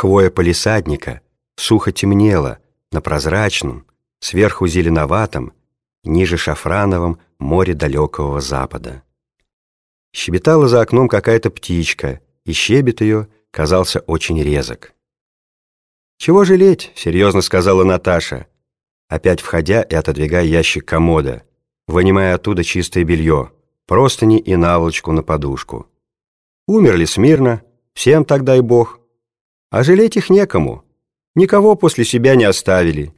Хвоя полисадника сухо темнела на прозрачном, сверху зеленоватом, ниже шафрановом море далекого запада. Щебетала за окном какая-то птичка, и щебет ее казался очень резок. «Чего жалеть?» — серьезно сказала Наташа, опять входя и отодвигая ящик комода, вынимая оттуда чистое белье, простыни и наволочку на подушку. «Умерли смирно, всем так дай бог. А жалеть их некому, никого после себя не оставили»,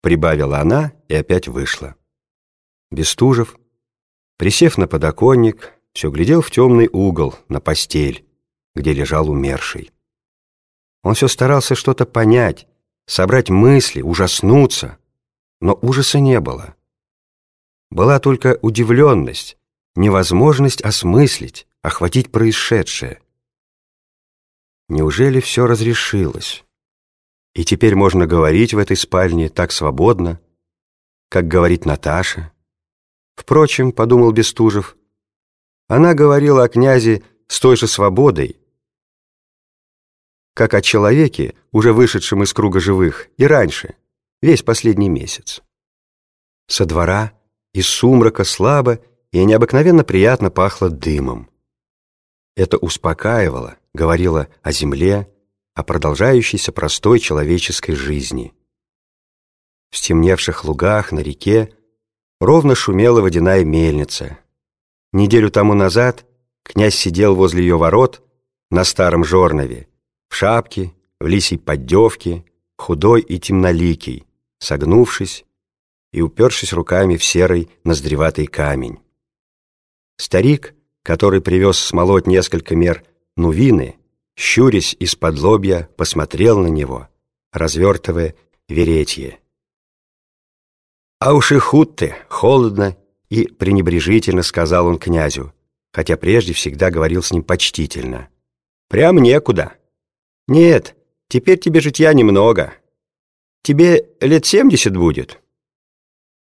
прибавила она и опять вышла. Бестужев, присев на подоконник, все глядел в темный угол, на постель, где лежал умерший. Он все старался что-то понять, собрать мысли, ужаснуться, но ужаса не было. Была только удивленность, невозможность осмыслить, охватить происшедшее. Неужели все разрешилось? И теперь можно говорить в этой спальне так свободно, как говорит Наташа. Впрочем, подумал Бестужев, она говорила о князе с той же свободой, как о человеке, уже вышедшем из круга живых, и раньше, весь последний месяц. Со двора из сумрака слабо и необыкновенно приятно пахло дымом. Это успокаивало, говорило о земле, о продолжающейся простой человеческой жизни. В стемневших лугах на реке ровно шумела водяная мельница. Неделю тому назад князь сидел возле ее ворот на старом жорнове, в шапке, в лисей поддевке, худой и темноликий, согнувшись и упершись руками в серый ноздреватый камень. Старик, который привез смолоть несколько мер нувины, щурясь из-под лобья, посмотрел на него, развертывая веретье. «А уж и худ ты, холодно и пренебрежительно сказал он князю, хотя прежде всегда говорил с ним почтительно. «Прям некуда. Нет, теперь тебе житья немного. Тебе лет семьдесят будет?»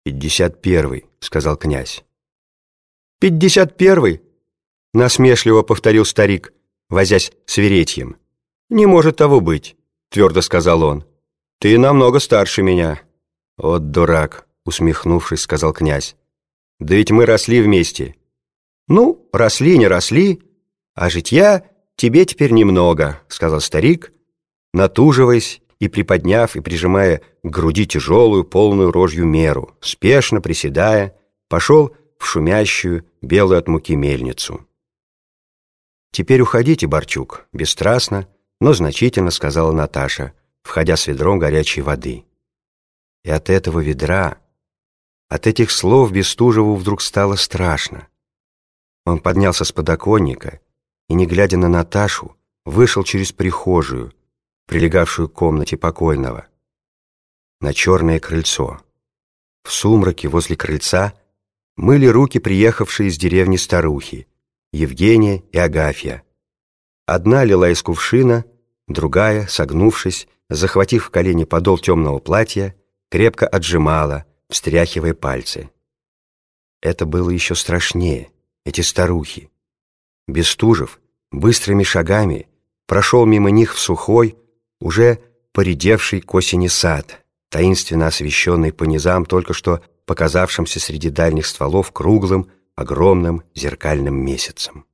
«Пятьдесят первый», — сказал князь. «Пятьдесят первый?» — насмешливо повторил старик, возясь с веретьем. «Не может того быть», — твердо сказал он. «Ты намного старше меня». «Вот дурак», — усмехнувшись, сказал князь. «Да ведь мы росли вместе». «Ну, росли, не росли, а житья тебе теперь немного», — сказал старик, натуживаясь и приподняв и прижимая к груди тяжелую, полную рожью меру, спешно приседая, пошел в шумящую, белую от муки мельницу. «Теперь уходите, Борчук», — бесстрастно, но значительно сказала Наташа, входя с ведром горячей воды. И от этого ведра, от этих слов Бестужеву вдруг стало страшно. Он поднялся с подоконника и, не глядя на Наташу, вышел через прихожую, прилегавшую к комнате покойного, на черное крыльцо. В сумраке возле крыльца мыли руки приехавшие из деревни старухи, Евгения и Агафья. Одна лила из кувшина, другая, согнувшись, захватив в колени подол темного платья, крепко отжимала, встряхивая пальцы. Это было еще страшнее, эти старухи. Бестужев быстрыми шагами прошел мимо них в сухой, уже поредевший к осени сад, таинственно освещенный по низам только что показавшимся среди дальних стволов круглым, огромным зеркальным месяцем.